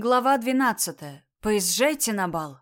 Глава двенадцатая. Поезжайте на бал.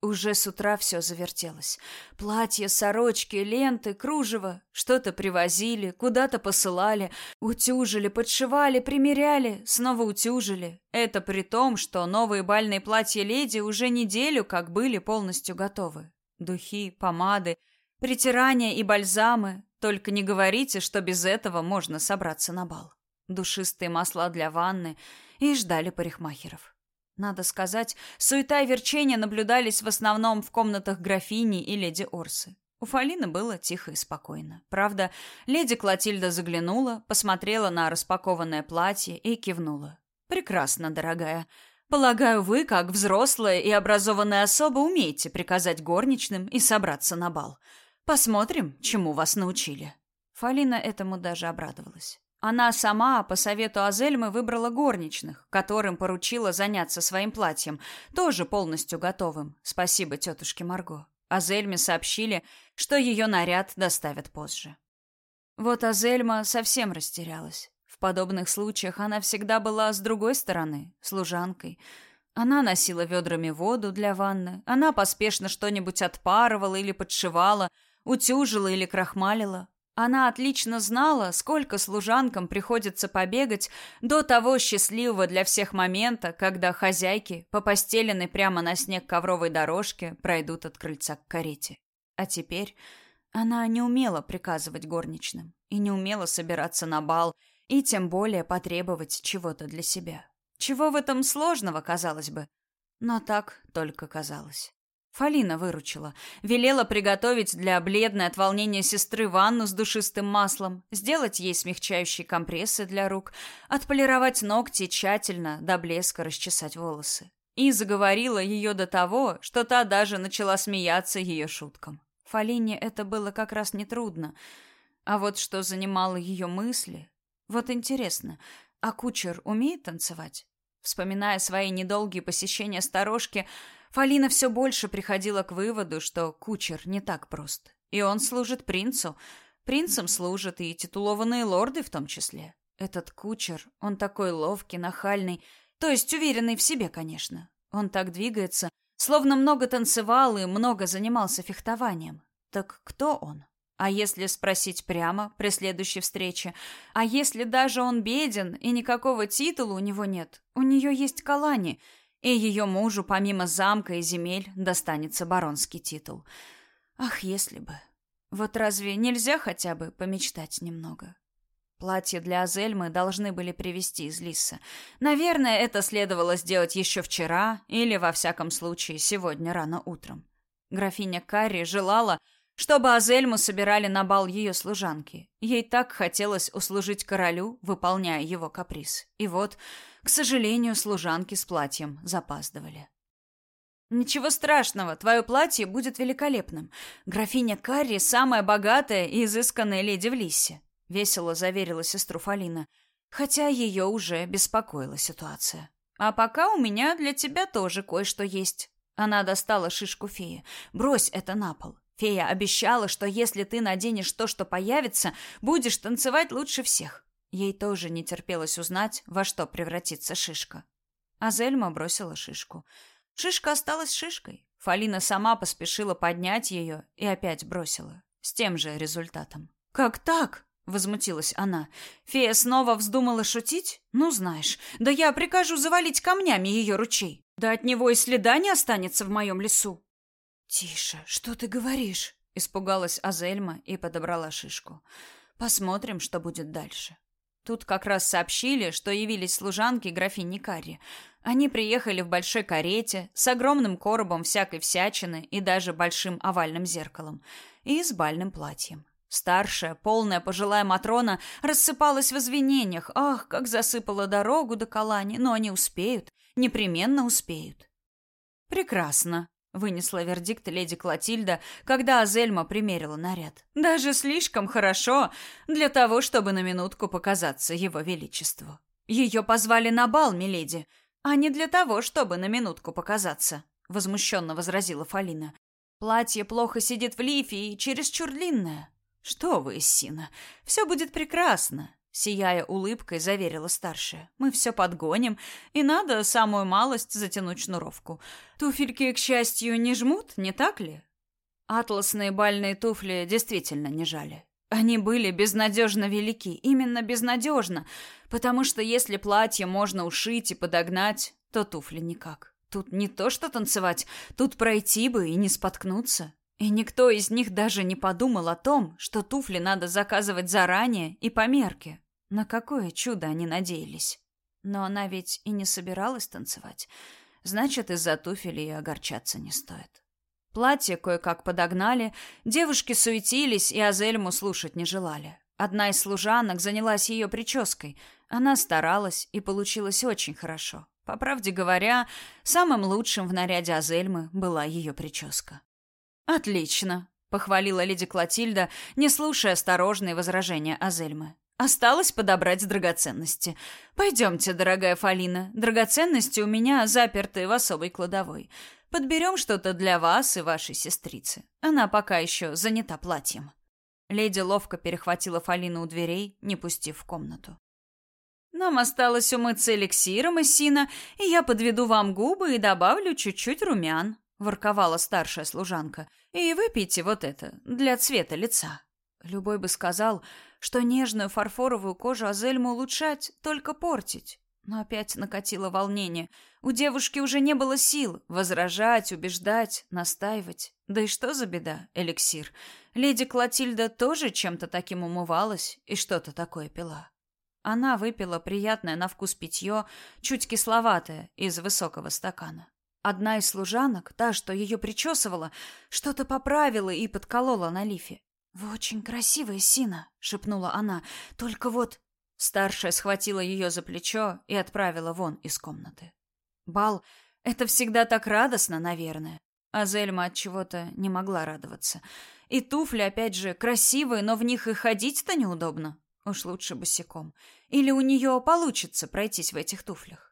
Уже с утра все завертелось. Платья, сорочки, ленты, кружево. Что-то привозили, куда-то посылали, утюжили, подшивали, примеряли, снова утюжили. Это при том, что новые бальные платья леди уже неделю как были полностью готовы. Духи, помады, притирания и бальзамы. Только не говорите, что без этого можно собраться на бал. Душистые масла для ванны — и ждали парикмахеров. Надо сказать, суета и верчение наблюдались в основном в комнатах графини и леди Орсы. У Фалины было тихо и спокойно. Правда, леди Клотильда заглянула, посмотрела на распакованное платье и кивнула. «Прекрасно, дорогая. Полагаю, вы, как взрослая и образованная особа, умеете приказать горничным и собраться на бал. Посмотрим, чему вас научили». Фалина этому даже обрадовалась. Она сама, по совету Азельмы, выбрала горничных, которым поручила заняться своим платьем, тоже полностью готовым. Спасибо тетушке Марго. Азельме сообщили, что ее наряд доставят позже. Вот Азельма совсем растерялась. В подобных случаях она всегда была с другой стороны, служанкой. Она носила ведрами воду для ванны, она поспешно что-нибудь отпарывала или подшивала, утюжила или крахмалила, она отлично знала, сколько служанкам приходится побегать до того счастливого для всех момента, когда хозяйки по постеленной прямо на снег ковровой дорожке пройдут от крыльца к карете. А теперь она не умела приказывать горничным и не умела собираться на бал и тем более потребовать чего-то для себя. Чего в этом сложного, казалось бы, но так только казалось. Фалина выручила. Велела приготовить для бледной от волнения сестры ванну с душистым маслом, сделать ей смягчающие компрессы для рук, отполировать ногти тщательно, до блеска расчесать волосы. И заговорила ее до того, что та даже начала смеяться ее шуткам. Фалине это было как раз нетрудно. А вот что занимало ее мысли... Вот интересно, а кучер умеет танцевать? Вспоминая свои недолгие посещения сторожки, Фалина все больше приходила к выводу, что кучер не так прост. И он служит принцу. Принцам служат и титулованные лорды в том числе. Этот кучер, он такой ловкий, нахальный, то есть уверенный в себе, конечно. Он так двигается, словно много танцевал и много занимался фехтованием. Так кто он? А если спросить прямо при следующей встрече? А если даже он беден и никакого титула у него нет? У нее есть Калани — и ее мужу, помимо замка и земель, достанется баронский титул. Ах, если бы. Вот разве нельзя хотя бы помечтать немного? Платье для Азельмы должны были привезти из Лиса. Наверное, это следовало сделать еще вчера или, во всяком случае, сегодня рано утром. Графиня Карри желала, чтобы Азельму собирали на бал ее служанки. Ей так хотелось услужить королю, выполняя его каприз. И вот к сожалению, служанки с платьем запаздывали. Ничего страшного, твое платье будет великолепным. Графиня Карри самая богатая и изысканная леди в Лиссе, весело заверила сестру Фалина, хотя ее уже беспокоила ситуация. А пока у меня для тебя тоже кое-что есть. Она достала шишку феи. Брось это на пол. Фея обещала, что если ты наденешь то, что появится, будешь танцевать лучше всех. Ей тоже не терпелось узнать, во что превратится шишка. А Зельма бросила шишку. Шишка осталась шишкой. Фалина сама поспешила поднять ее и опять бросила. С тем же результатом. «Как так?» — возмутилась она. «Фея снова вздумала шутить? Ну, знаешь, да я прикажу завалить камнями ее ручей. Да от него и следа не останется в моем лесу». «Тише, что ты говоришь?» — испугалась Азельма и подобрала шишку. «Посмотрим, что будет дальше». Тут как раз сообщили, что явились служанки графини Карри. Они приехали в большой карете с огромным коробом всякой всячины и даже большим овальным зеркалом и с бальным платьем. Старшая, полная пожилая Матрона рассыпалась в извинениях. Ах, как засыпала дорогу до Калани, но они успеют, непременно успеют. Прекрасно, Вынесла вердикт леди Клотильда, когда Азельма примерила наряд. Даже слишком хорошо для того, чтобы на минутку показаться его величеству. Ее позвали на бал, миледи, а не для того, чтобы на минутку показаться, возмущенно возразила Фалина. Платье плохо сидит в лифе и чересчур длинное. Что вы, Сина, все будет прекрасно. Сияя улыбкой, заверила старшая. «Мы все подгоним, и надо самую малость затянуть шнуровку. Туфельки, к счастью, не жмут, не так ли?» Атласные бальные туфли действительно не жали. Они были безнадежно велики, именно безнадежно, потому что если платье можно ушить и подогнать, то туфли никак. Тут не то что танцевать, тут пройти бы и не споткнуться. И никто из них даже не подумал о том, что туфли надо заказывать заранее и по мерке. На какое чудо они надеялись. Но она ведь и не собиралась танцевать. Значит, из-за туфелей огорчаться не стоит. Платье кое-как подогнали, девушки суетились и Азельму слушать не желали. Одна из служанок занялась ее прической. Она старалась, и получилось очень хорошо. По правде говоря, самым лучшим в наряде Азельмы была ее прическа. «Отлично», — похвалила леди Клотильда, не слушая осторожные возражения Азельмы. «Осталось подобрать драгоценности. Пойдемте, дорогая Фалина, драгоценности у меня заперты в особой кладовой. Подберем что-то для вас и вашей сестрицы. Она пока еще занята платьем». Леди ловко перехватила Фалину у дверей, не пустив в комнату. «Нам осталось умыться эликсиром из сина, и я подведу вам губы и добавлю чуть-чуть румян», — ворковала старшая служанка. «И выпейте вот это, для цвета лица». Любой бы сказал, что нежную фарфоровую кожу Азельму улучшать, только портить. Но опять накатило волнение. У девушки уже не было сил возражать, убеждать, настаивать. Да и что за беда, эликсир? Леди Клотильда тоже чем-то таким умывалась и что-то такое пила. Она выпила приятное на вкус питье, чуть кисловатое, из высокого стакана. Одна из служанок, та, что ее причесывала, что-то поправила и подколола на лифе. «Вы очень красивая, Сина», — шепнула она. «Только вот Старшая схватила ее за плечо и отправила вон из комнаты. Бал — это всегда так радостно, наверное. А Зельма от чего-то не могла радоваться. И туфли, опять же, красивые, но в них и ходить-то неудобно. Уж лучше босиком. Или у нее получится пройтись в этих туфлях.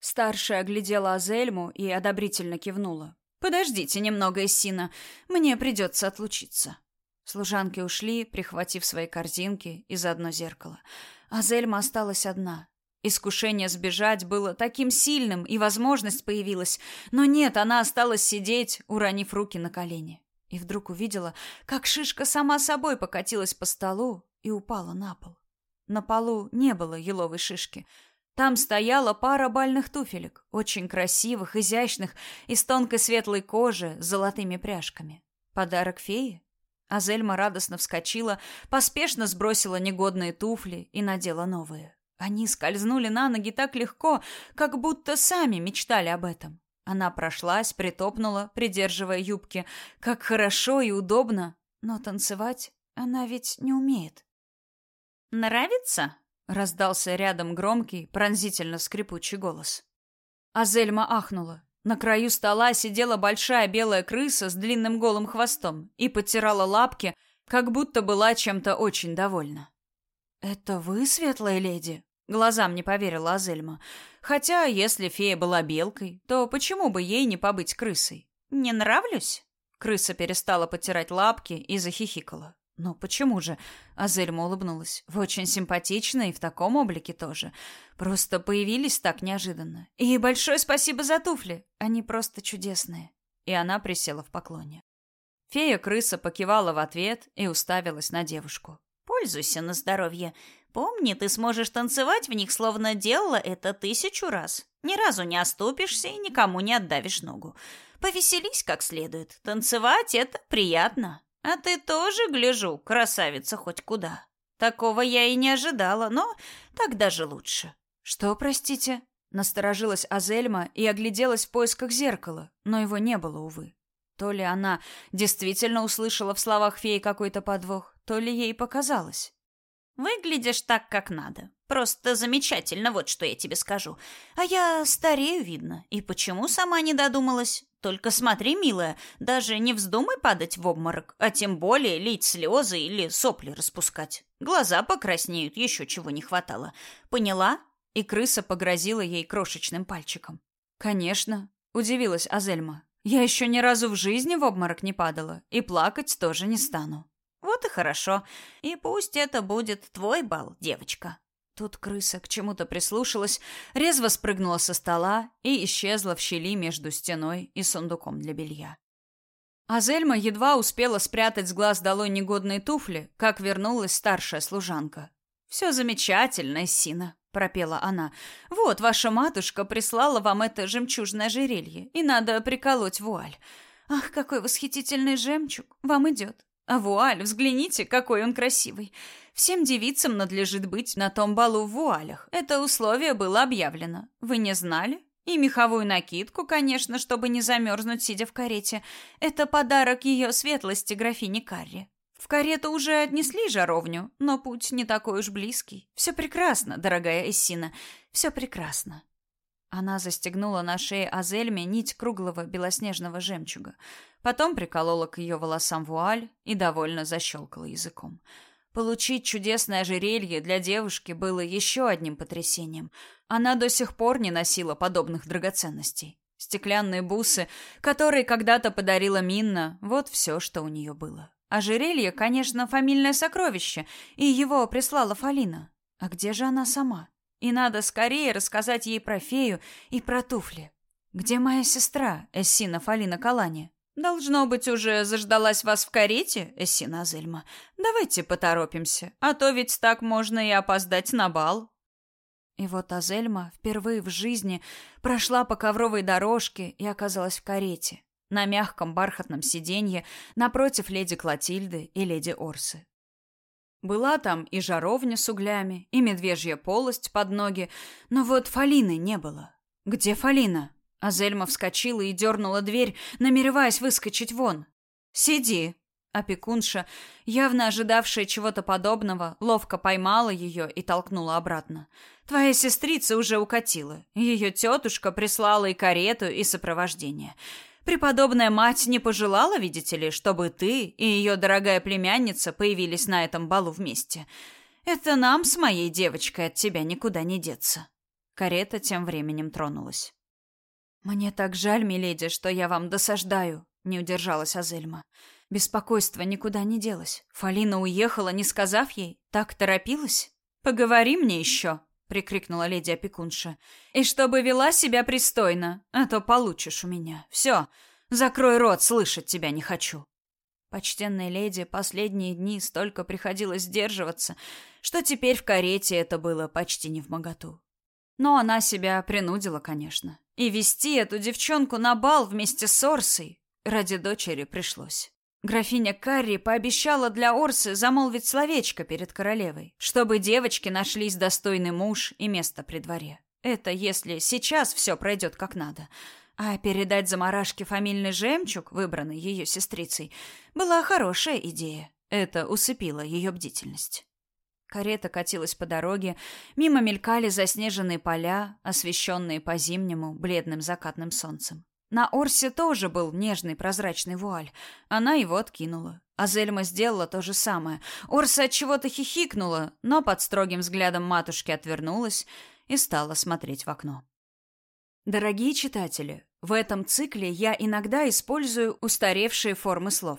Старшая оглядела Азельму и одобрительно кивнула. «Подождите немного, Эссина, мне придется отлучиться». Служанки ушли, прихватив свои корзинки и заодно зеркало. А Зельма осталась одна. Искушение сбежать было таким сильным, и возможность появилась. Но нет, она осталась сидеть, уронив руки на колени. И вдруг увидела, как шишка сама собой покатилась по столу и упала на пол. На полу не было еловой шишки. Там стояла пара бальных туфелек, очень красивых, изящных, из тонкой светлой кожи с золотыми пряжками. Подарок феи? Азельма радостно вскочила, поспешно сбросила негодные туфли и надела новые. Они скользнули на ноги так легко, как будто сами мечтали об этом. Она прошлась, притопнула, придерживая юбки. Как хорошо и удобно. Но танцевать она ведь не умеет. «Нравится?» — раздался рядом громкий, пронзительно скрипучий голос. Азельма ахнула. На краю стола сидела большая белая крыса с длинным голым хвостом и потирала лапки, как будто была чем-то очень довольна. «Это вы, светлая леди?» Глазам не поверила Азельма. Хотя, если фея была белкой, то почему бы ей не побыть крысой? «Не нравлюсь?» Крыса перестала потирать лапки и захихикала. «Ну почему же?» — Азельма улыбнулась. «Вы очень симпатичны и в таком облике тоже. Просто появились так неожиданно. И большое спасибо за туфли. Они просто чудесные». И она присела в поклоне. Фея-крыса покивала в ответ и уставилась на девушку. «Пользуйся на здоровье. Помни, ты сможешь танцевать в них, словно делала это тысячу раз. Ни разу не оступишься и никому не отдавишь ногу. Повеселись как следует. Танцевать — это приятно». А ты тоже, гляжу, красавица хоть куда. Такого я и не ожидала, но так даже лучше. Что, простите? Насторожилась Азельма и огляделась в поисках зеркала, но его не было, увы. То ли она действительно услышала в словах феи какой-то подвох, то ли ей показалось. Выглядишь так, как надо. Просто замечательно, вот что я тебе скажу. А я старею, видно. И почему сама не додумалась? Только смотри, милая, даже не вздумай падать в обморок, а тем более лить слезы или сопли распускать. Глаза покраснеют, еще чего не хватало. Поняла? И крыса погрозила ей крошечным пальчиком. Конечно, удивилась Азельма. Я еще ни разу в жизни в обморок не падала, и плакать тоже не стану. Вот и хорошо. И пусть это будет твой бал, девочка. Тут крыса к чему-то прислушалась, резво спрыгнула со стола и исчезла в щели между стеной и сундуком для белья. Азельма едва успела спрятать с глаз долой негодные туфли, как вернулась старшая служанка. «Все замечательно, Сина», — пропела она. «Вот, ваша матушка прислала вам это жемчужное ожерелье, и надо приколоть вуаль. Ах, какой восхитительный жемчуг! Вам идет. А вуаль, взгляните, какой он красивый. Всем девицам надлежит быть на том балу в вуалях. Это условие было объявлено. Вы не знали? И меховую накидку, конечно, чтобы не замерзнуть, сидя в карете. Это подарок ее светлости графине Карри. В карету уже отнесли жаровню, но путь не такой уж близкий. Все прекрасно, дорогая Эссина, все прекрасно. Она застегнула на шее Азельме нить круглого белоснежного жемчуга, потом приколола к ее волосам вуаль и довольно защелкала языком. Получить чудесное ожерелье для девушки было еще одним потрясением. Она до сих пор не носила подобных драгоценностей. Стеклянные бусы, которые когда-то подарила Минна, вот все, что у нее было. Ожерелье, конечно, фамильное сокровище, и его прислала Фалина. А где же она сама? И надо скорее рассказать ей про фею и про туфли. Где моя сестра, Эссина Фалина Калани? Должно быть, уже заждалась вас в карете, Эссина Зельма. Давайте поторопимся, а то ведь так можно и опоздать на бал. И вот Азельма впервые в жизни прошла по ковровой дорожке и оказалась в карете, на мягком бархатном сиденье напротив леди Клотильды и леди Орсы. Была там и жаровня с углями, и медвежья полость под ноги, но вот Фалины не было. Где Фалина? Азельма вскочила и дернула дверь, намереваясь выскочить вон. «Сиди!» Опекунша, явно ожидавшая чего-то подобного, ловко поймала ее и толкнула обратно. «Твоя сестрица уже укатила. Ее тетушка прислала и карету, и сопровождение. Преподобная мать не пожелала, видите ли, чтобы ты и ее дорогая племянница появились на этом балу вместе. Это нам с моей девочкой от тебя никуда не деться». Карета тем временем тронулась. «Мне так жаль, миледи, что я вам досаждаю», — не удержалась Азельма. Беспокойство никуда не делось. Фалина уехала, не сказав ей. Так торопилась? «Поговори мне еще», — прикрикнула леди опекунша. «И чтобы вела себя пристойно, а то получишь у меня. Все, закрой рот, слышать тебя не хочу». Почтенной леди последние дни столько приходилось сдерживаться, что теперь в карете это было почти не в моготу. Но она себя принудила, конечно. И вести эту девчонку на бал вместе с Орсой ради дочери пришлось. Графиня Карри пообещала для Орсы замолвить словечко перед королевой, чтобы девочке нашлись достойный муж и место при дворе. Это если сейчас все пройдет как надо. А передать заморашке фамильный жемчуг, выбранный ее сестрицей, была хорошая идея. Это усыпило ее бдительность. Карета катилась по дороге, мимо мелькали заснеженные поля, освещенные по-зимнему бледным закатным солнцем. На Орсе тоже был нежный прозрачный вуаль. Она его откинула. А Зельма сделала то же самое. Орса от чего-то хихикнула, но под строгим взглядом матушки отвернулась и стала смотреть в окно. Дорогие читатели, в этом цикле я иногда использую устаревшие формы слов.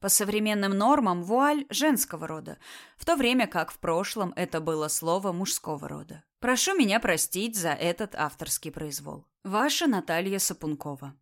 По современным нормам вуаль женского рода, в то время как в прошлом это было слово мужского рода. Прошу меня простить за этот авторский произвол. Ваша Наталья Сапункова.